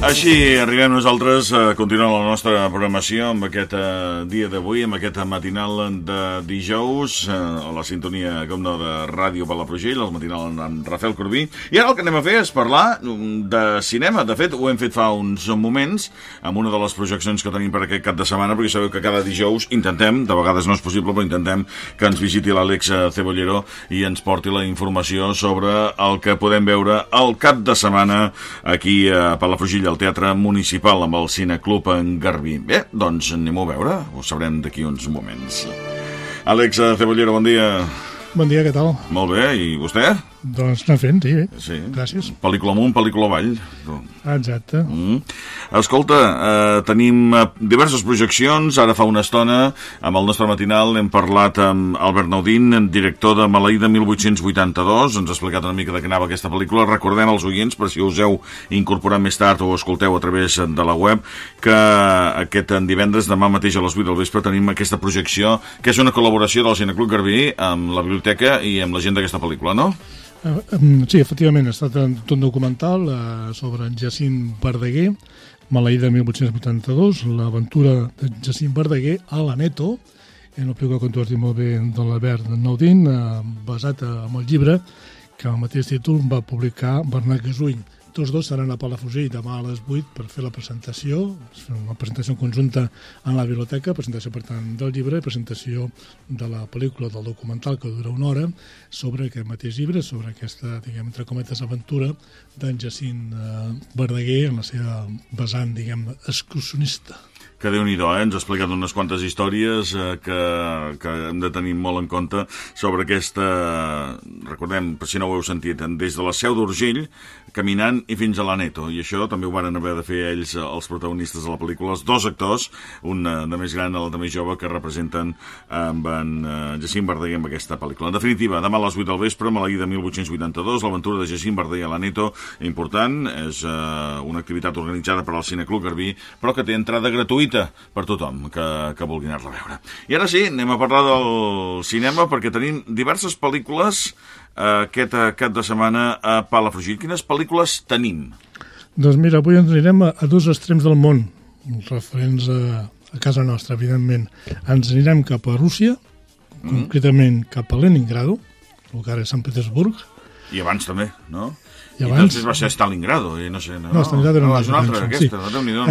Així arribem nosaltres a continuar la nostra programació amb aquest eh, dia d'avui, amb aquest matinal de dijous, eh, a la sintonia, com no, de Ràdio Palafrugell, el matinal amb Rafael Corbí. I ara el que anem a fer és parlar mm, de cinema. De fet, ho hem fet fa uns moments, amb una de les projeccions que tenim per aquest cap de setmana, perquè sabeu que cada dijous intentem, de vegades no és possible, però intentem que ens visiti l'Àlex Cebollero i ens porti la informació sobre el que podem veure al cap de setmana aquí a Palafrugell, al Teatre Municipal amb el Cineclub en Garbí. Bé, doncs anem a veure, ho sabrem d'aquí uns moments. Àlex Cebollero, bon dia. Bon dia, què tal? Molt bé, i vostè? Doncs anem fent, sí, bé. Sí. Gràcies. Pel·lícula amunt, pel·lícula avall. Exacte. Mm. Escolta, eh, tenim eh, diverses projeccions. Ara fa una estona, amb el nostre matinal, hem parlat amb Albert Naudín, director de Maleïda 1882. Ens ha explicat una mica de què anava aquesta pel·lícula. Recordem als oients, per si us heu incorporat més tard o escolteu a través de la web, que aquest divendres, demà mateix a les 8 del vespre, tenim aquesta projecció, que és una col·laboració del Cineclub Garbí amb la biblioteca i amb la gent d'aquesta pel·lícula, no? Uh, sí, efectivament, ha estat tot un documental uh, sobre en Jacint Verdaguer, maleïda 1882, l'aventura de Jacint Verdaguer a la Neto, en el tu has dit molt bé, de l'Albert Naudín, uh, basat en el llibre que el mateix títol va publicar Bernat Gasull. Tots dos seran a Palafrugell demà a les 8 per fer la presentació, una presentació conjunta en la biblioteca, presentació, per tant, del llibre presentació de la pel·lícula, del documental, que dura una hora, sobre aquest mateix llibre, sobre aquesta, diguem, entre cometes, aventura d'en Jacint eh, Verdaguer en la seva vessant, diguem, excursionista que déu nhi eh? ens ha explicat unes quantes històries eh, que, que hem de tenir molt en compte sobre aquesta, recordem, per si no ho heu sentit, des de la Seu d'Urgell, caminant i fins a la Neto, i això també ho van haver de fer ells, els protagonistes de la pel·lícula, els dos actors, un eh, de més gran i l'altre més jove, que representen amb en Jacint Verdaguer amb aquesta pel·lícula. En definitiva, demà a les 8 del vespre, Maleïda 1882, l'aventura de Jacint Verdaguer a la Neto, important, és uh, una activitat organitzada per al Cineclub Garbí, però que té entrada gratuïta per tothom que, que vulgui anar-la a veure. I ara sí, anem a parlar del cinema, perquè tenim diverses pel·lícules uh, aquest cap de setmana a Palafrugell. Quines pel·lícules tenim? Doncs mira, avui ens anirem a, a dos extrems del món, referents a, a casa nostra, evidentment. Ens anirem cap a Rússia, mm. concretament cap a Leningrado, el que ara és Sant Petersburg. I abans també, no? I abans... I després va ser Stalingrado, i no sé... No, no Stalingrado era no, una, és una altra, aquesta, sí. déu nhi no?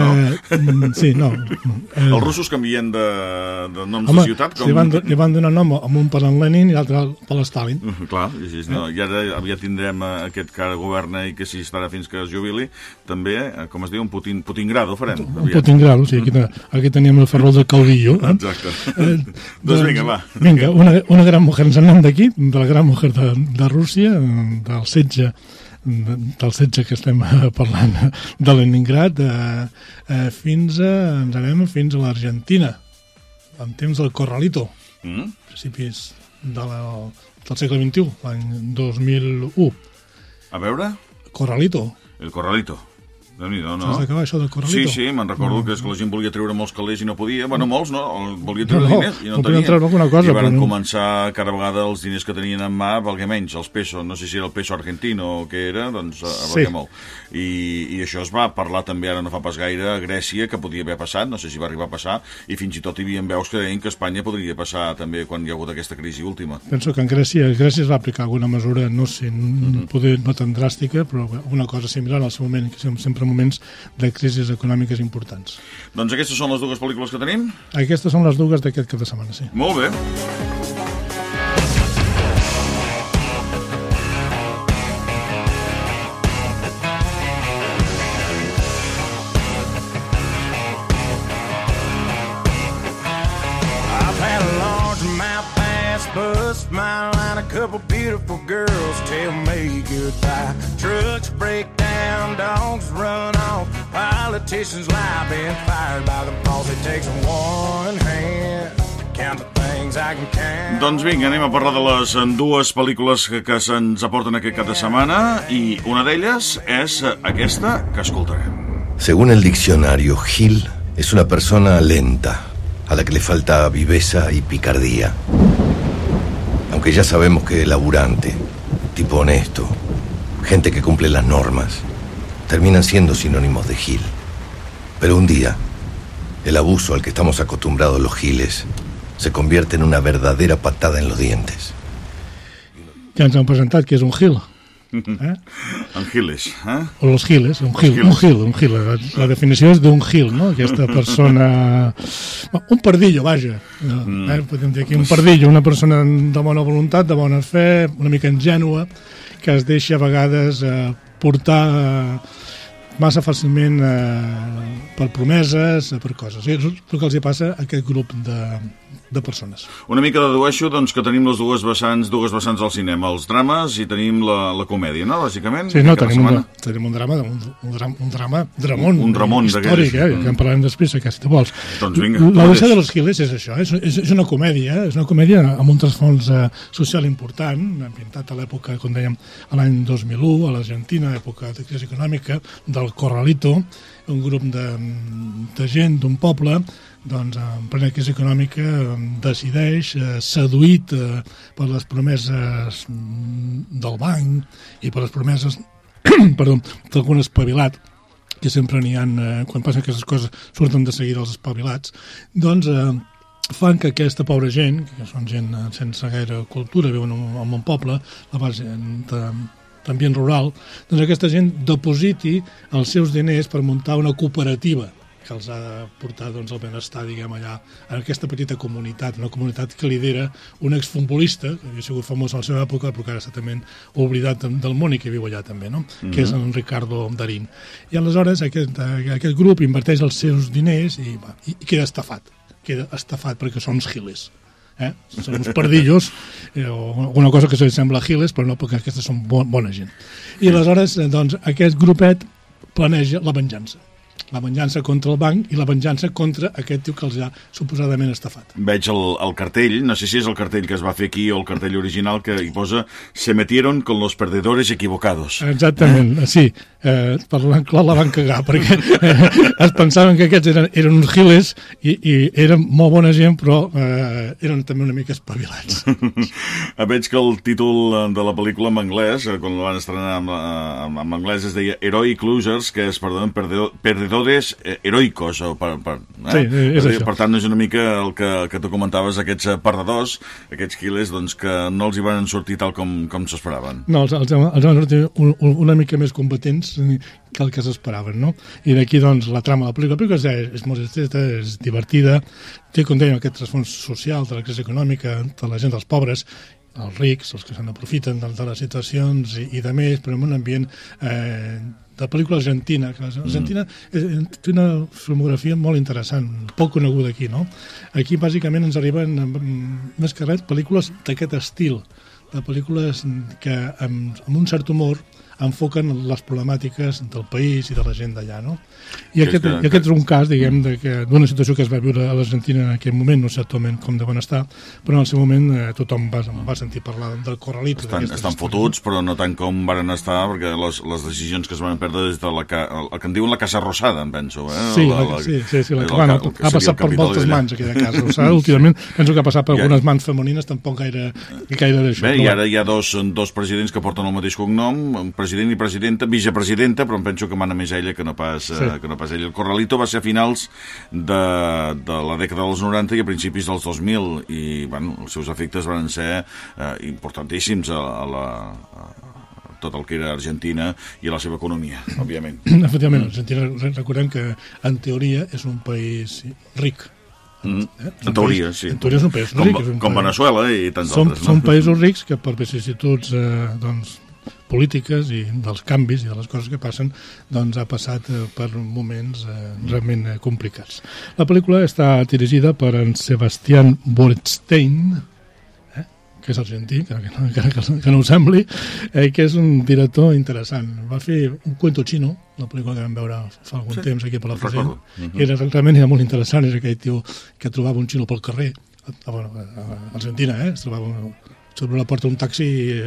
Eh, sí, no. Eh, Els russos canvien de, de noms home, de ciutat. Com... li, van, li van donar nom a un per en Lenin i l'altre per l'Stalin. Uh, clar, i, sí, no, i ara aviat tindrem eh, aquest que ara governa i que si estarà fins que es jubili, també, eh, com es diu, un Putin, Putingrado farem. Un Putingrado, sí, aquí, aquí teníem el ferrol de Caudillo. Eh? Exacte. Eh, doncs vinga, va. Vinga, una, una gran mujer, ens anem d'aquí, de la gran mujer de, de Rússia, del setge del setge que estem parlant de Leningrad eh, eh, fins a, ens anem fins a l'Argentina en temps del Corralito. Mm. principis de la, del segle XXI l'any 2001 a veure. Corralito. El Corralito déu nhi no? Saps d'acabar això del Corralito? Sí, sí, me'n recordo no. que és que la gent volia treure molts calés i no podia. Bueno, molts no, volia treure no, no, diners i no, no tenien. treure alguna cosa, I van però... començar cada vegada els diners que tenien en mà, valgué menys, els pesos, no sé si era el peso argentino o què era, doncs a sí. molt. I, I això es va parlar també ara no fa pas gaire a Grècia, que podia haver passat, no sé si va arribar a passar, i fins i tot hi havia veus que deien que Espanya podria passar també quan hi ha hagut aquesta crisi última. Penso que en Grècia, Grècia es va aplicar alguna mesura, no sé, mm -hmm. poder no tan dràstica, però una cosa similar al seu moment, que sempre moments de crisis econòmiques importants. Doncs aquestes són les dues pel·lícules que tenim? Aquestes són les dues d'aquest cap de setmana, sí. Molt bé. smile and a couple beautiful girls tell me goodbye. Trucks break dogs run off, politicians lie being fired by the boss. It takes one hand to count the things I can count. Doncs vinga, anem a parlar de les dues pel·lícules que, que se'ns aporten aquest cap de setmana i una d'elles és aquesta que escoltarem. Según el diccionario, Gil es una persona lenta, a la que le falta viveza y picardía. Aunque ya sabemos que es laburante, tipo honesto, gente que cumple las normas. Terminan siendo sinónimos de Gil. Pero un día, el abuso al que estamos acostumbrados los Giles se convierte en una verdadera patada en los dientes. Ja ens han presentat que és un Gil. Eh? Angiles, eh? O los giles, un gil, un gil, un gil. La, la definició és d'un gil, no? Aquesta persona... Un pardillo, vaja. Mm. Eh? Podem dir aquí un pardillo, una persona de bona voluntat, de bona fe, una mica ingènua, que es deixa a vegades eh, portar eh, massa fàcilment eh, per promeses, eh, per coses. I és el que els hi passa a aquest grup de, de persones. Una mica dedueixo doncs, que tenim les dues vessants dues vessants al cinema, els drames i tenim la, la comèdia, no? Bàsicament. Sí, no, tenim un, setmana. tenim un drama, un, un, drama, un drama dramón, Un- un històric, eh, Mm. que en parlarem després, que si te vols. Doncs vinga, La és? de los Giles és això, és, és, és una comèdia, eh? és una comèdia amb un trasfons eh, social important, ambientat a l'època, com dèiem, a l'any 2001, a l'Argentina, època de crisi econòmica, del Corralito, un grup de, de gent d'un poble doncs, en plena crisi econòmica decideix, eh, seduït eh, per les promeses del banc i per les promeses perdó, d'algun espavilat que sempre n'hi ha, eh, quan passen aquestes coses, surten de seguida els espavilats, doncs eh, fan que aquesta pobra gent, que són gent eh, sense gaire cultura, viuen en, en un poble, la base de d'ambient rural, doncs aquesta gent depositi els seus diners per muntar una cooperativa que els ha de portar doncs, al benestar, diguem, allà, en aquesta petita comunitat, una comunitat que lidera un exfutbolista, que havia sigut famós a la seva època, però que ara està també oblidat del món i que viu allà també, no? Mm -hmm. que és en Ricardo Darín. I aleshores aquest, aquest grup inverteix els seus diners i, va, i, queda estafat. Queda estafat perquè són uns giles. Eh? Són uns pardillos, eh, o alguna cosa que se sembla a giles, però no, perquè aquestes són bo, bona gent. I aleshores, eh, doncs, aquest grupet planeja la venjança la venjança contra el banc i la venjança contra aquest tio que els ha suposadament estafat. Veig el, el cartell, no sé si és el cartell que es va fer aquí o el cartell original que hi posa se metieron con los perdedores equivocados. Exactament, sí. Eh, parlant clar la van cagar, perquè eh, es pensaven que aquests eren, eren uns giles i, i eren molt bona gent, però eh, eren també una mica espavilats. Veig que el títol de la pel·lícula en anglès, eh, quan la van estrenar en, en, en anglès, es deia Heroic Losers, que és, perdó, perdedor, perdedores eh, heroicos. O per, per, eh? Sí, és per, això. per tant, és una mica el que, que tu comentaves, aquests eh, perdedors, aquests quiles, doncs, que no els hi van sortir tal com, com s'esperaven. No, els, els, els van sortir un, un, una mica més competents que el que s'esperaven, no? I d'aquí, doncs, la trama de la pel·lícula. La pel·lícula és, és molt estreta, és divertida, té, com dèiem, aquest trasfons social de la crisi econòmica, de la gent dels pobres, els rics, els que se n'aprofiten de, de les situacions i, i de més, però en un ambient eh, de pel·lícula argentina, que l'Argentina mm. té una filmografia molt interessant, poc coneguda aquí, no? Aquí, bàsicament, ens arriben, mm, més que res, pel·lícules d'aquest estil, de pel·lícules que, amb, amb un cert humor, enfoquen les problemàtiques del país i de la gent d'allà, no? I Que aquest, que- i aquest és un cas, diguem, de que- d'una situació que es va viure a l'Argentina en aquell moment, no sé actualment com deuen estar, però en el seu moment eh, tothom va, va sentir parlar del Corralito. Estan, estan fotuts, però no tant com varen estar, perquè les, les decisions que es van perdre des de la... Ca, el, el que en diuen la Casa Rosada, em penso. Eh? Sí, la, sí, sí, sí, la, el- bueno, el que ha passat per moltes mans aquella casa. O sigui, últimament penso que ha passat per Ja. algunes mans femenines, tampoc gaire, gaire d'això. Bé, però i ara hi ha dos, dos presidents que porten el mateix cognom, un president i presidenta, vicepresidenta, però em penso que mana més ella que no pas, sí. Sí. eh, que no pas ell. El Corralito va ser a finals de, de la dècada dels 90 i a principis dels 2000, i bueno, els seus efectes van ser eh, importantíssims a, a la... A, tot el que era Argentina i a la seva economia, òbviament. Efectivament, Argentina, re- recordem que en teoria és un país ric. Mm. Eh? En teoria, país, sí. En teoria és un país Com, ric. Un com país- Venezuela i tants Som, altres. són no? països rics que per vicissituds eh, doncs, polítiques i dels canvis i de les coses que passen doncs ha passat eh, per moments eh, realment eh, complicats. La pel·lícula està dirigida per en Sebastián Borstein, eh, que és argentí, que, que, no, que, que no ho sembli, eh, que és un director interessant. Va fer un cuento chino, la pel·lícula que vam veure fa algun Sí, temps aquí per la Fusell, recordo. Mhm. que era, realment era molt interessant, és aquell tio que trobava un xino pel carrer, a, a, a, Argentina, eh? es trobava sobre la porta d'un taxi i,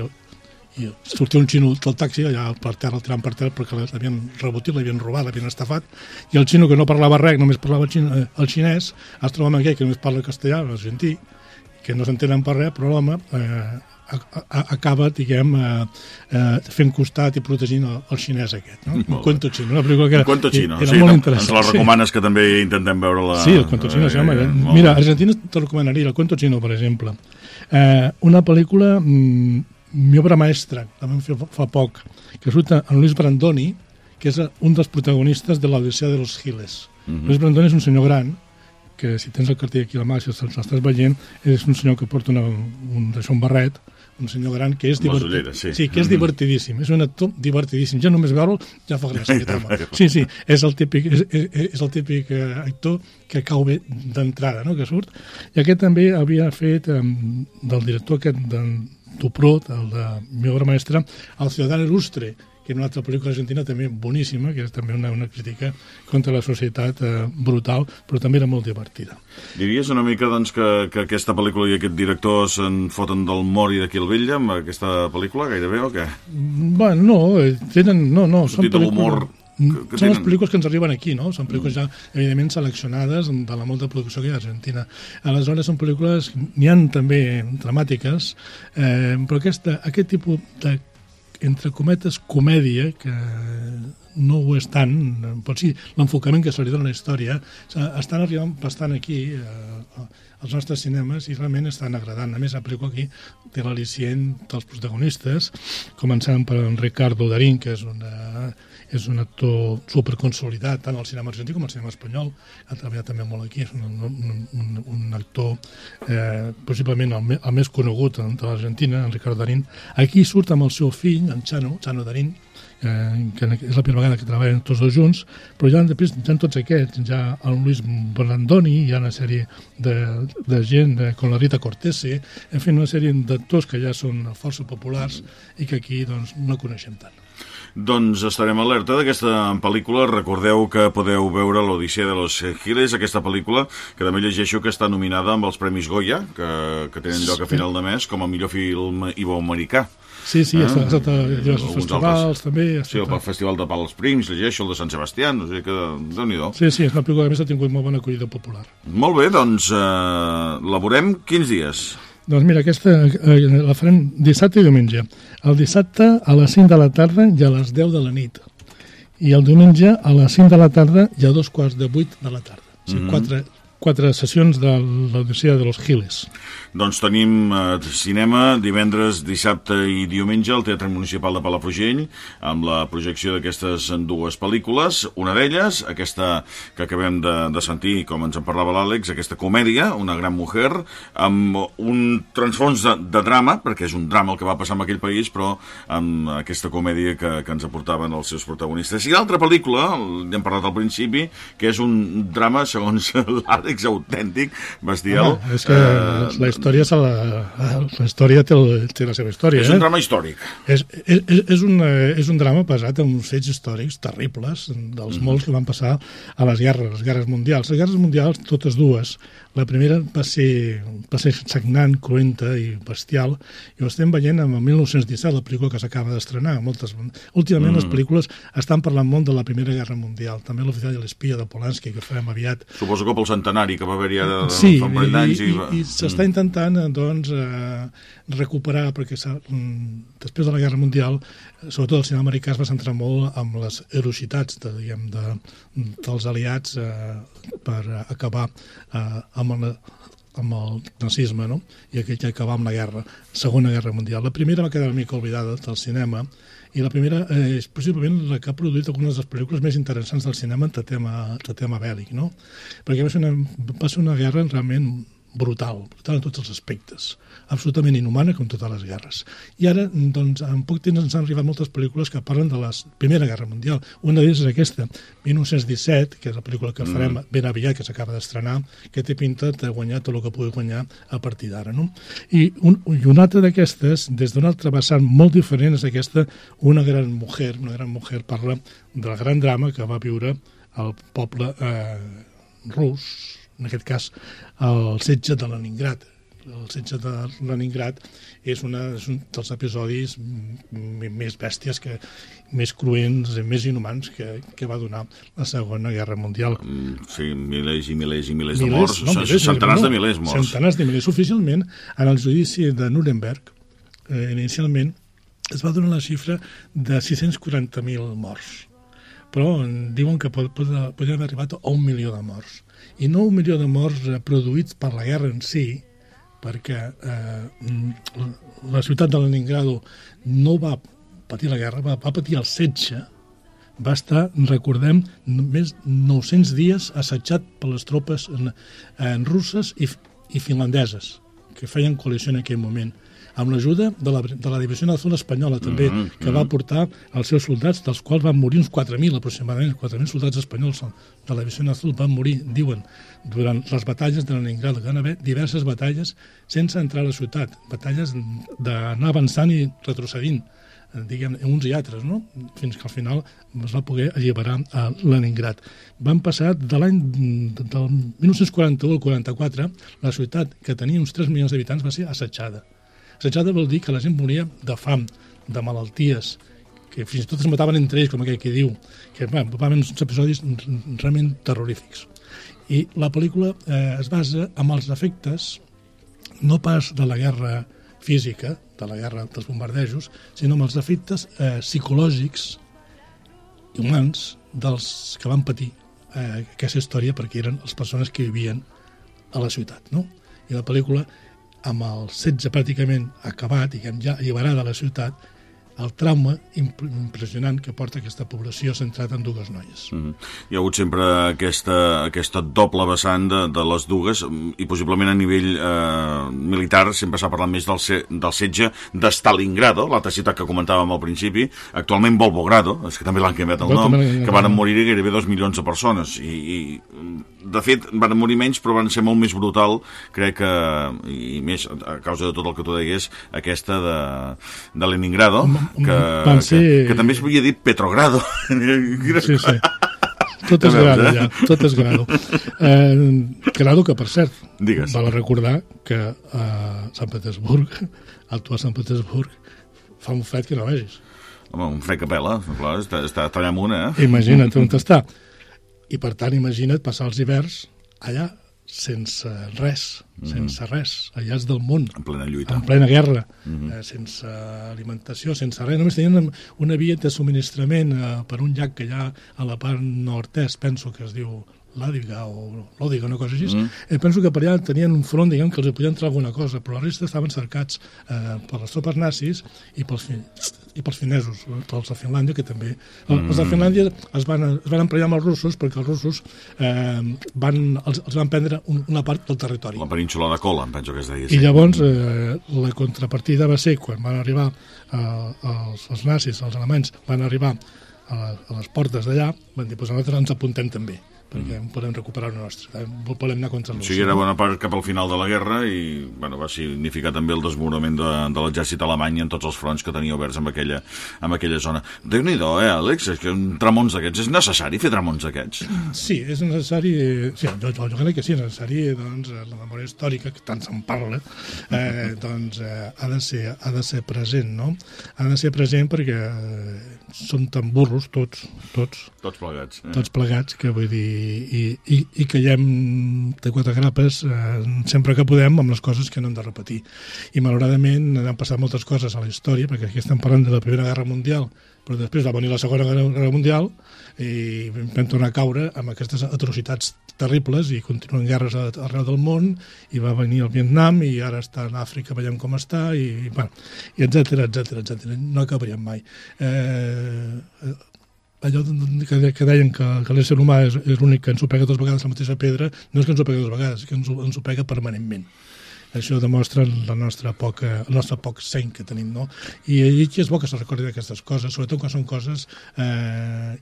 i sortia un xino del taxi allà per terra, el tirant per terra perquè l'havien rebotit, l'havien robat, l'havien estafat i el xino que no parlava res, només parlava xin, eh, el xinès, es troba amb aquell que només parla castellà, l'argentí, que no s'entenen per res, però l'home eh, acaba, diguem, eh, eh, fent costat i protegint el, el xinès aquest, no? El Cuento Chino, una pel·lícula que era, Cuento Chino, era sí, molt no, interessant. ens la recomanes que també intentem veure-la. Sí, el Cuento Chino, sí, home. Eh, Mira. Argentina te recomanaria el Cuento Chino, per exemple. Eh, una pel·lícula, mm, mi obra maestra, també fa, fa poc, que surt en Luis Brandoni, que és un dels protagonistes de l'Odissea de los Giles. Mhm. Luis Brandoni és un senyor gran, que si tens el cartell aquí a la mà, si l'estàs veient, és un senyor que porta una, un, un barret, un senyor gran que és divertit. ulleres, sí. sí, que és Mhm. divertidíssim. És un actor divertidíssim. Ja només veure'l ja fa gràcia aquest home. Sí, sí, és el típic, és, és, és el típic eh, actor que cau bé d'entrada, no?, que surt. I aquest també havia fet del director aquest de Dupró, el de mi obra maestra, el Ciudadano Ilustre, que és una altra pel·lícula argentina també boníssima, que és també una, una crítica contra la societat eh, brutal, però també era molt divertida. Diries una mica doncs, que, que aquesta pel·lícula i aquest director se'n foten del Mori de Kill Bill amb aquesta pel·lícula, gairebé, o què? Bueno, no, eh, tenen... No, no, són pel·lícules... l'humor que- són les pel·lícules que ens arriben aquí, no? Són pel·lícules ja, evidentment, seleccionades de la molta producció que hi ha a Argentina. Aleshores, són pel·lícules... N'hi han també dramàtiques, eh, però aquesta, aquest tipus de entre cometes, comèdia, que no ho és tant, però sí, l'enfocament que se li dona a la història, estan arribant bastant aquí eh, als nostres cinemes i realment estan agradant. A més, la pel·lícula aquí té l'al·licient dels protagonistes, començant per en Ricardo Darín, que és, una, és un actor superconsolidat tant al cinema argentí com al cinema espanyol, ha treballat també molt aquí, és un, un, un, un actor eh, possiblement el, me, el més conegut de l'Argentina, en Ricardo Darín. Aquí surt amb el seu fill, en Chano, Chano Darín, eh, que és la primera vegada que treballen tots dos junts, però ja després ja tots aquests, ja el Luis Brandoni, hi ha una sèrie de, de gent, de, com la Rita Cortese, en fi, una sèrie d'actors que ja són força populars i que aquí doncs, no coneixem tant. Doncs estarem alerta d'aquesta pel·lícula. Recordeu que podeu veure l'Odissea de los Giles, aquesta pel·lícula, que també llegeixo que està nominada amb els Premis Goya, que, que tenen lloc a final de mes, com a millor film iberoamericà. Sí, sí, Ah, ha estat, a diversos festivals, altres. també. Ha Sí, el Festival de Pals Prims, llegeixo el de Sant Sebastià, no sé, que déu nhi sí, sí, és una pel·lícula que a més ha tingut molt bona acollida popular. Molt bé, doncs eh, la veurem quins dies? Doncs mira, aquesta eh, la farem dissabte i diumenge. El dissabte a les 5 de la tarda i a les 10 de la nit. I el diumenge a les 5 de la tarda i a dos quarts de 8 de la tarda. O sigui, mm -hmm. quatre, quatre sessions de l'Odissea de los Giles. Doncs tenim eh, cinema divendres, dissabte i diumenge al Teatre Municipal de Palafrugell amb la projecció d'aquestes dues pel·lícules. Una d'elles, aquesta que acabem de, de sentir, com ens en parlava l'Àlex, aquesta comèdia, Una gran mujer, amb un transfons de, de drama, perquè és un drama el que va passar en aquell país, però amb aquesta comèdia que, que ens aportaven els seus protagonistes. I l'altra pel·lícula, n'hem parlat al principi, que és un drama, segons l'Àlex, autèntic, bestial. Home, és que eh, història, se la, la història té, el, té la seva història. És eh? un drama històric. És, és, és, un, eh, és un drama basat en uns fets històrics terribles, dels Mhm. molts que van passar a les guerres, les guerres mundials. Les guerres mundials, totes dues, la primera va ser, va ser sagnant, cruenta i bestial, i ho estem veient amb el 1917, la pel·lícula que s'acaba d'estrenar. Moltes, últimament Mhm. les pel·lícules estan parlant molt de la Primera Guerra Mundial, també l'oficial i l'espia de Polanski, que farem aviat, Suposo que pel centenari que va haver-hi ara de, Sí, fa un parell i, d'anys. i, i, i s'està intentant eh, doncs, eh, recuperar, perquè mm, després de la Guerra Mundial, eh, sobretot el cinema americà es va centrar molt en les heroïcitats de, diguem, de, dels aliats eh, per acabar eh, amb el, amb el nazisme, no? i aquell que acabar amb la guerra, Segona Guerra Mundial. La primera va quedar una mica oblidada del cinema, i la primera eh, és possiblement la que ha produït algunes de les pel·lícules més interessants del cinema de tema, de tema bèl·lic, no? Perquè va ser, una, va ser una guerra realment brutal, brutal en tots els aspectes, absolutament inhumana com totes les guerres. I ara, doncs, en poc temps ens han arribat moltes pel·lícules que parlen de la Primera Guerra Mundial. Una d'elles és aquesta, 1917, que és la pel·lícula que farem ben aviat, que s'acaba d'estrenar, que té pinta de guanyar tot el que pugui guanyar a partir d'ara. No? I, un, I una altra d'aquestes, des d'un altre vessant molt diferent, és aquesta Una gran mujer. Una gran mujer parla del gran drama que va viure el poble eh, rus, en aquest cas el setge de Leningrad. El setge de Leningrad és, una, és un dels episodis més bèsties, que, més cruents, més inhumans que, que va donar la Segona Guerra Mundial. Mm, Sí, milers i milers i milers, de morts. no, Milers, centenars no, de milers morts. Centenars de milers. Oficialment, en el judici de Nuremberg, eh, inicialment, es va donar la xifra de 640.000 morts. Però diuen que podrien haver arribat a un milió de morts. I no un milió de morts produïts per la guerra en si, perquè eh, la ciutat de Leningrado no va patir la guerra, va, va patir el setge, va estar, recordem, més 900 dies assetjat per les tropes en, en russes i, i finlandeses, que feien coalició en aquell moment amb l'ajuda de, la, de la Divisió Azul Espanyola també, mm -hmm. que va portar els seus soldats, dels quals van morir uns 4.000 aproximadament, 4.000 soldats espanyols de la Divisió Azul van morir, diuen, durant les batalles de Leningrad. Van haver diverses batalles sense entrar a la ciutat, batalles d'anar avançant i retrocedint diguem, uns i altres, no? fins que al final es va poder alliberar a Leningrad. Van passar de l'any del 1941 al 44, la ciutat, que tenia uns 3 milions d'habitants, va ser assetjada. Assetjada vol dir que la gent moria de fam, de malalties, que fins i tot es mataven entre ells, com aquell que diu, que va, va haver uns episodis realment terrorífics. I la pel·lícula eh, es basa en els efectes, no pas de la guerra física, de la guerra dels bombardejos, sinó amb els efectes eh, psicològics i humans dels que van patir eh, aquesta història perquè eren les persones que vivien a la ciutat. No? I la pel·lícula amb el setge pràcticament acabat, diguem ja alliberada la ciutat, el trauma impressionant que porta aquesta població centrada en dues noies. Mm -hmm. Hi ha hagut sempre aquesta, aquesta doble vessant de, de les dues i possiblement a nivell eh, militar sempre s'ha parlat més del, se, del setge de Stalingrado, l'altra ciutat que comentàvem al principi, actualment Volvogrado, és que també l'han canviat el nom, que van morir gairebé dos milions de persones i, i de fet van morir menys però van ser molt més brutal crec que, i més a causa de tot el que tu deies aquesta de, de Leningrado que, ser... que, que també es havia dit Petrogrado. Sí, sí. Tot és grado, eh? ja. Tot és grado. Eh, grado que, per cert, Digues. val a recordar que a Sant Petersburg, a Sant Petersburg, fa un fred que no vegis. Home, un fred que pela, clar, està, està allà amunt, eh? Imagina't on està. I, per tant, imagina't passar els hiverns allà, sense res, mm -hmm. sense res, allà és del món. En plena lluita. En plena guerra, mm -hmm. eh, sense alimentació, sense res. Només tenien una via de subministrament eh, per un llac que hi ha a la part nord-est, penso que es diu l'Àdiga o l'Òdiga, una cosa així. Mm. Eh, penso que per allà tenien un front, diguem, que els podia entrar alguna cosa, però la resta estaven cercats eh, per les tropes nazis i pels, i pels finesos, pels de Finlàndia, que també... Mm. Els de Finlàndia es van, es van emprenyar amb els russos perquè els russos eh, van, els, els van prendre un, una part del territori. La península de Cola, em penso que es deia. I llavors eh, la contrapartida va ser quan van arribar eh, els, els nazis, els alemanys, van arribar a, a les portes d'allà, van dir, doncs nosaltres ens apuntem també perquè mm. podem recuperar el nostre, eh? volem anar contra O sigui, era bona part cap al final de la guerra i bueno, va significar també el desmorament de, de l'exèrcit alemany en tots els fronts que tenia oberts en aquella, en aquella zona. déu nhi eh, Àlex? És que un tramons d'aquests, és necessari fer tramons d'aquests? Sí, és necessari, sí, jo, jo, jo crec que sí, és necessari, doncs, la memòria històrica, que tant se'n parla, eh, doncs eh, ha, de ser, ha de ser present, no? Ha de ser present perquè eh, són tan burros tots, tots. Tots plegats. Eh? Tots plegats, que vull dir, i, i, i caiem de quatre grapes eh, sempre que podem amb les coses que no hem de repetir. I malauradament han passat moltes coses a la història, perquè aquí estem parlant de la Primera Guerra Mundial, però després va venir la Segona Guerra Mundial i vam tornar a caure amb aquestes atrocitats terribles i continuen guerres arreu del món i va venir el Vietnam i ara està en Àfrica, veiem com està i, i, bueno, i etc etc etc. No acabaríem mai. Eh, allò que, que deien que, que l'ésser humà és, és l'únic que ens pega dues vegades la mateixa pedra, no és que ens pega dues vegades, que ens ens pega permanentment. Això demostra la nostra poca, el nostre poc seny que tenim, no? I, i és bo que se recordi d'aquestes coses, sobretot quan són coses eh,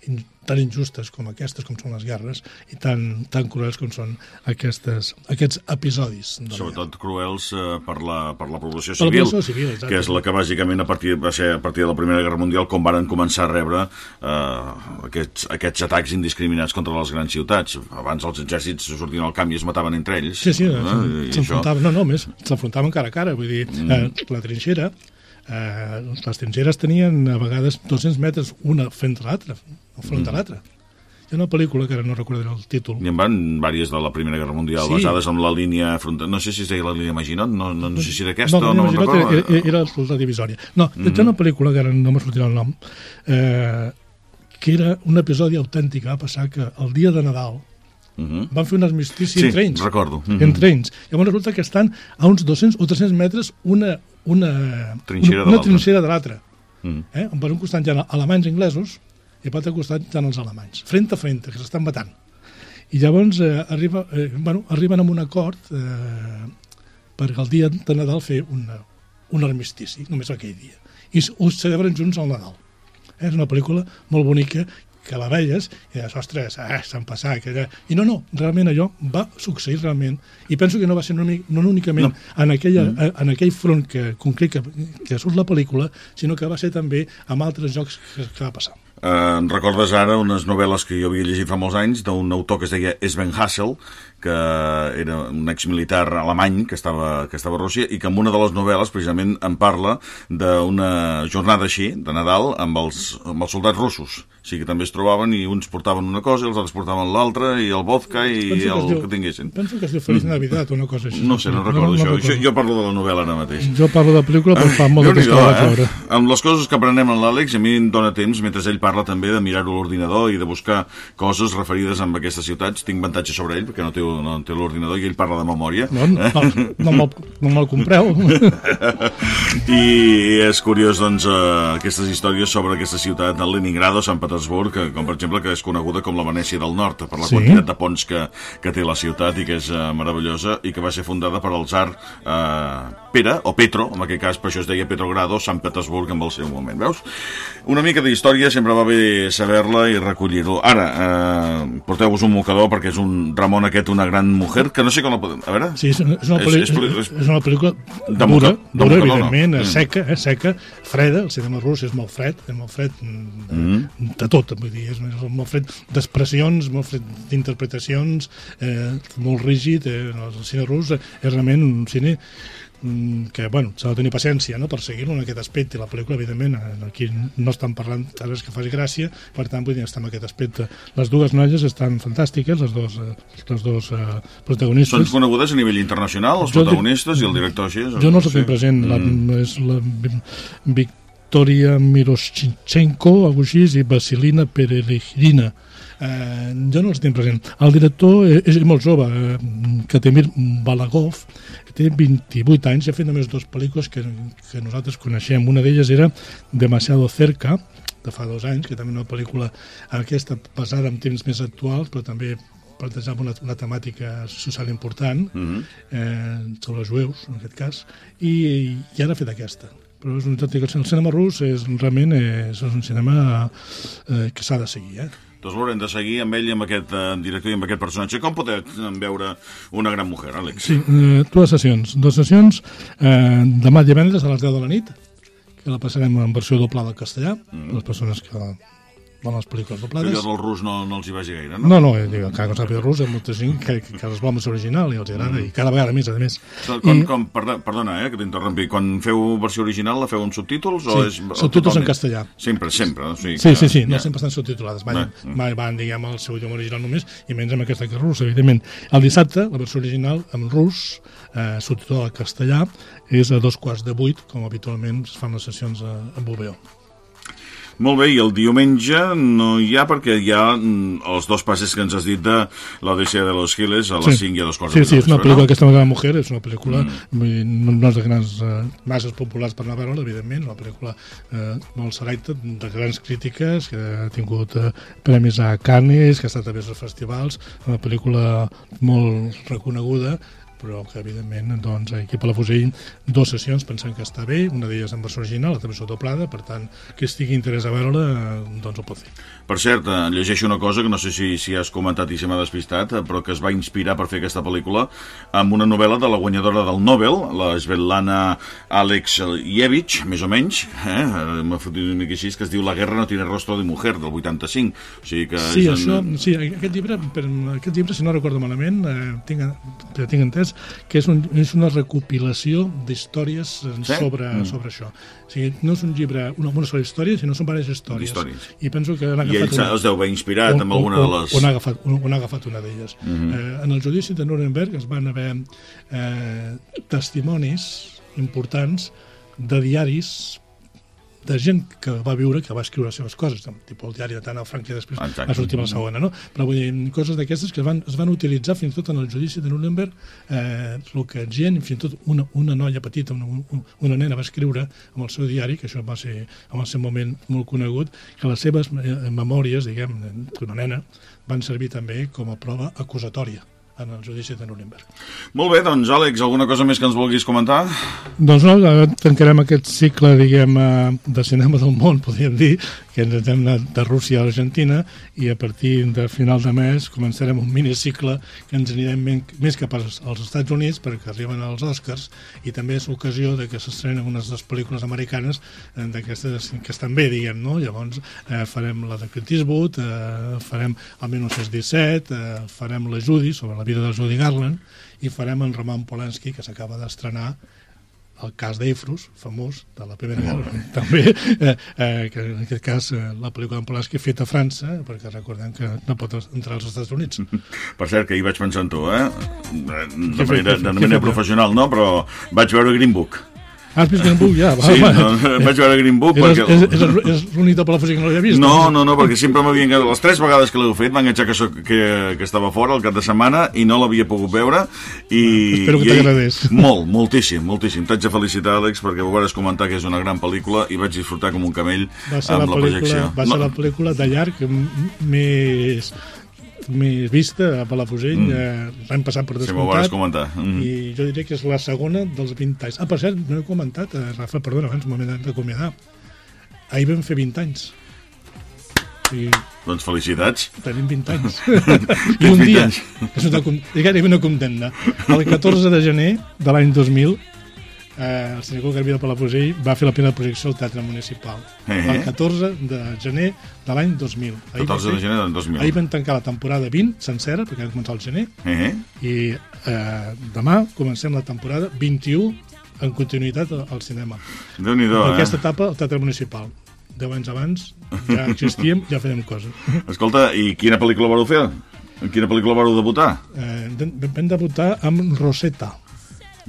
tan injustes com aquestes, com són les guerres, i tan, tan cruels com són aquestes, aquests episodis. De Sobretot cruels eh, per, la, per la població civil, la població civil que és la que bàsicament a partir, va ser a partir de la Primera Guerra Mundial com varen començar a rebre eh, aquests, aquests atacs indiscriminats contra les grans ciutats. Abans els exèrcits sortien al camp i es mataven entre ells. Sí, sí, eh? s'enfrontaven, no, no, més, s'enfrontaven cara a cara, vull dir, mm. eh, la trinxera, eh, les trinxeres tenien a vegades 200 metres una fent l'altra, enfront de mm. l'altra. Hi ha una pel·lícula, que ara no recordaré el títol, Hi en van diverses de la Primera Guerra Mundial, Sí. basades en la línia frontal... No sé si es deia la línia Maginot, no, no, no sé si era aquesta no, o no, me'n recordo. era, era, era la divisòria. No, mm -hmm. hi ha una pel·lícula, que ara no me sortirà el nom, eh, que era un episodi autèntic, va passar que el dia de Nadal Mhm. van fer un armistici Sí, entre ells. recordo. Mhm. Entre ells. Llavors resulta que estan a uns 200 o 300 metres una, una, Trinxera una, una trinxera de l'altra. Mhm. Eh? On per un costat hi ha alemanys i inglesos i per l'altre costat hi ha els alemanys. Frente a frente, que s'estan matant. I llavors eh, arriba, eh, bueno, arriben a un acord eh, perquè el dia de Nadal fer una, un armistici, només aquell dia. I ho celebren junts al Nadal. Eh? És una pel·lícula molt bonica que la veies i dius, ostres, eh, s'han passat. Aquella... I no, no, realment allò va succeir realment. I penso que no va ser no, no únicament No. en, aquella, mm. en aquell front que, concret que, que surt la pel·lícula, sinó que va ser també amb altres jocs que, que va passar. Eh, recordes ara unes novel·les que jo havia llegit fa molts anys d'un autor que es deia Sven Hassel, que era un exmilitar alemany que estava, que estava a Rússia i que en una de les novel·les precisament en parla d'una jornada així, de Nadal, amb els, amb els soldats russos. O sigui que també es trobaven i uns portaven una cosa i els altres portaven l'altra i el vodka i Penso que el diu- que tinguessin. Penso que es diu Feliç Navidad o una cosa així. No sé, no recordo això. recordo. Jo, jo parlo de la novel·la ara mateix. Jo parlo de pel·lícula, però fa molt de temps que la veure. eh? Amb les coses que aprenem en l'Àlex, a mi em dóna temps, mentre ell parla també de mirar-ho a l'ordinador i de buscar coses referides amb aquestes ciutats. Tinc avantatge sobre ell, perquè no té, no té l'ordinador i ell parla de memòria. No, no, no, me'l no me'l compreu. I és curiós, doncs, eh, aquestes històries sobre aquesta ciutat de Leningrad o Sant Petersburg, que, com per exemple, que és coneguda com la Venècia del Nord, per la Sí. quantitat de ponts que, que té la ciutat i que és eh, meravellosa, i que va ser fundada per el tsar eh, Pere, o Petro, en aquest cas per això es deia Petrogrado, Sant Petersburg en el seu moment, veus? Una mica d'història sempre va bé saber-la i recollir-lo. Ara, eh, porteu-vos un mocador perquè és un Ramon aquest, una gran mujer, que no sé com la podem... A veure... Sí, és una, és una, pel·li, és- és, és- una pel·lícula De dura, de dura, no? evidentment, Mm. seca, eh, seca, freda, el cinema rus és molt fred, és molt fred mm, de, de tot, vull dir, és molt fred d'expressions, molt fred d'interpretacions, eh, molt rígid, eh, el cine rus és realment un cine mm, que, bueno, s'ha de tenir paciència no?, per seguir-lo en aquest aspecte. La pel·lícula, evidentment, eh, aquí no estan parlant de res que faci gràcia, per tant, vull dir, està en aquest aspecte. Les dues noies estan fantàstiques, les dos, eh, les dos eh, protagonistes. Són conegudes a nivell internacional, els Jo dic- protagonistes i el director així? és- Jo no els sí. present, la, Mm. és la Vi- Victoria així, i Vasilina Peregrina. Eh, jo no els tinc present. El director és, és molt jove, eh, Katemir Balagov, té 28 anys i ha fet només dues pel·lícules que, que nosaltres coneixem. Una d'elles era Demasiado cerca, de fa dos anys, que també una pel·lícula aquesta basada en temps més actuals, però també plantejava una, una temàtica social important Mhm. eh, sobre els jueus, en aquest cas, i, i ara ha fet aquesta. Però és un, el cinema rus és, realment és, és un cinema eh, que s'ha de seguir, eh? Doncs l'haurem de seguir amb ell i amb aquest eh, director i amb aquest personatge. Com podeu veure una gran mujer, Àlex? Sí, eh, dues sessions. Dues sessions eh, demà divendres a les 10 de la nit, que la passarem en versió doblada al castellà, mm. les persones que volen les pel·lícules doblades. allò del rus no, no els hi vagi gaire, no? No, no, eh, dic, encara que no sàpiga rus, hi ha molta gent que, que, que es vol més original i els agrada, mm. i cada vegada més, a més. Com, I- com, perdona, perdona eh, que t'interrompi. Quan feu versió original la feu amb subtítols? o és, Sí, subtítols en castellà. Sempre, sempre. O sigui Sí, que- sí, sí, no ja. sempre estan subtitulades, mai, Mm. mai van, diguem, el seu idioma original només, i menys amb aquesta que és rus, evidentment. El dissabte, la versió original, en rus, eh, subtitulada al castellà, és a dos quarts de vuit, com habitualment es fan les sessions a, a Boveo. Molt bé, i el diumenge no hi ha perquè hi ha mm, els dos passes que ens has dit de l'Odissea de los Giles a les 5 i a dos quarts Sí, de sí, és una pel·lícula vespre, que està mujer, és una pel·lícula mm. no, no és de grans eh, masses populars per anar a veure evidentment, és una pel·lícula eh, molt selecta, de grans crítiques, que ha tingut eh, premis a Cannes, que ha estat a diversos festivals, una pel·lícula molt reconeguda, però que evidentment doncs, aquí a Palafrugell dues sessions pensant que està bé, una d'elles en versió original, l'altra versió doblada, per tant, que estigui interès a veure-la, doncs ho pot fer. Per cert, eh, llegeixo una cosa que no sé si, si has comentat i se m'ha despistat, eh, però que es va inspirar per fer aquesta pel·lícula amb una novel·la de la guanyadora del Nobel, la Svetlana Alexievich, més o menys, eh? eh, m'ha fotut una mica així, que es diu La guerra no tiene rostro de mujer, del 85. O sigui que Sí, és això, en- sí, aquest llibre, per, aquest llibre, si no recordo malament, eh, tinc, tinc entès, Espelmes, que és, un, és una recopilació d'històries eh, Sí? sobre, Mm. sobre això. O sigui, no és un llibre, una, una sola història, sinó són diverses històries. Històries. I penso que han I ell agafat una... es deu haver inspirat amb alguna de les... On ha agafat, on, on ha agafat una d'elles. Mm. -hmm. eh, en el judici de Nuremberg es van haver eh, testimonis importants de diaris de gent que va viure, que va escriure les seves coses, tipus el diari de Tana Frank, que després Exacte. va sortir amb la segona, no? Però vull dir, coses d'aquestes que es van, es van utilitzar fins i tot en el judici de Nuremberg, eh, el que gent, fins i tot una, una noia petita, una, una, una nena va escriure amb el seu diari, que això va ser en el seu moment molt conegut, que les seves eh, memòries, diguem, d'una nena, van servir també com a prova acusatòria en el judici de Nuremberg. Molt bé, doncs, Àlex, alguna cosa més que ens vulguis comentar? Doncs no, tancarem aquest cicle, diguem, eh, de cinema del món, podríem dir, que ens hem anat de Rússia a Argentina i a partir de final de mes començarem un minicicle que ens anirem més cap als, Estats Units perquè arriben els Oscars i també és l'ocasió de que s'estrenen unes les pel·lícules americanes eh, d'aquestes que estan bé, diguem, no? Llavors eh, farem la de Clint Eastwood, eh, farem el 1917, eh, farem la Judy, sobre la vida de Judy Garland, i farem en Roman Polanski, que s'acaba d'estrenar el cas d'Eifrus, famós, de la Primera Guerra, també, eh, eh, que en aquest cas eh, la pel·lícula de Polanski feta a França, perquè recordem que no pot entrar als Estats Units. Per cert, que hi vaig pensar en tu, eh? De manera, fet, de manera fet? professional, no? Però vaig veure Green Book. Ah, has vist Green Book? Ja, va, Sí, va. no, vaig veure Green Book És, perquè... és, és, és l'únic de Palafrugell que no l'havia vist. No, no, no, perquè sempre m'havien quedat... Les tres vegades que l'heu fet m'han enganxat que, soc, que, que estava fora el cap de setmana i no l'havia pogut veure i... Espero que t'agradés. Molt, moltíssim, moltíssim. T'haig de felicitar, Àlex, perquè ho vas comentar que és una gran pel·lícula i vaig disfrutar com un camell la amb la, pel·lícula, projecció. va ser la pel·lícula de llarg més, més vista a Palafrugell mm. eh, l'any passat per Sí, m'ho descomptat comentar. Mm. i jo diria que és la segona dels 20 anys. Ah, per cert, no he comentat, eh, Rafa, perdona, abans un moment d'acomiadar. Ahir vam fer 20 anys. I Doncs felicitats. tenim 20 anys. I un 20 dia, anys. és una, és gairebé una condemna. El 14 de gener de l'any 2000, eh, el senyor Garbi de Palafrugell va fer la primera projecció al Teatre Municipal. Eh. El 14 de gener de l'any 2000. Ahir 14 de gener del 2000. Ahir vam tancar la temporada 20, sencera, perquè va començar el gener, Eh? i eh, demà comencem la temporada 21 en continuïtat al- cinema. Déu-n'hi-do, En eh? aquesta etapa, al Teatre Municipal. 10 anys abans ja existíem, ja fèiem coses. Escolta, i quina pel·lícula vareu fer? En quina pel·lícula vareu debutar? Eh, de- vam debutar amb Rosetta,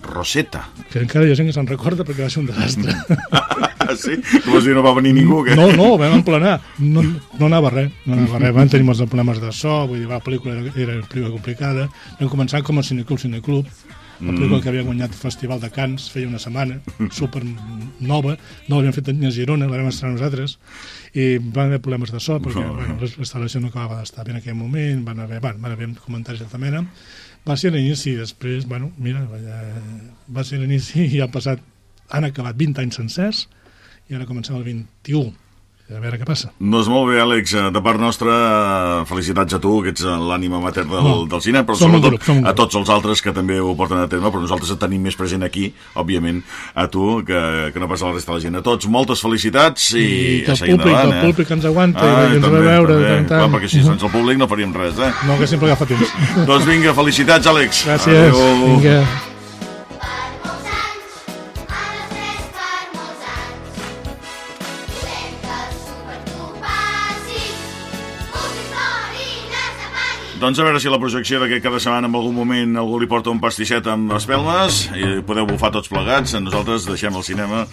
Rosetta. que encara hi ha gent que se'n recorda perquè va ser un desastre. Sí? Com dir, no va venir ningú? Que... No, no, vam emplenar. No, no anava res, no anava res. Van tenir molts problemes de so, vull dir, la pel·lícula era, era una pel·lícula complicada. Vam començar com a Cineclub Cineclub, la pel·lícula que havia guanyat el Festival de Cants feia una setmana, super nova, no l'havíem fet ni a Girona, la vam estrenar nosaltres, i van haver problemes de so, perquè No. bueno, l'instal·lació no acabava d'estar bé en aquell moment, van haver, van, van haver comentaris de mena. Va ser l'inici, després, bueno, mira, eh, va ser l'inici i han passat, han acabat 20 anys sencers, i ara comencem el 21. A veure què passa. Doncs molt bé, Àlex, eh, de part nostra, eh, felicitats a tu, que ets eh, l'ànima mater del, No. del cine, però Som sobretot grup, a tots els altres que també ho porten a terme, però nosaltres et tenim més present aquí, òbviament, a tu, que, que no passa a la resta de la gent. A tots, moltes felicitats i, I que a seguir públic, endavant, que el públic que ens aguanta i Ah, que ens va també, veure de també. tant tant. Clar, perquè si sense el públic no faríem res, eh? No, que sempre agafa temps. doncs vinga, felicitats, Àlex. Gràcies. Adéu. Vinga. Doncs a veure si la projecció d'aquest cada setmana en algun moment algú li porta un pastisset amb espelmes i podeu bufar tots plegats. Nosaltres deixem el cinema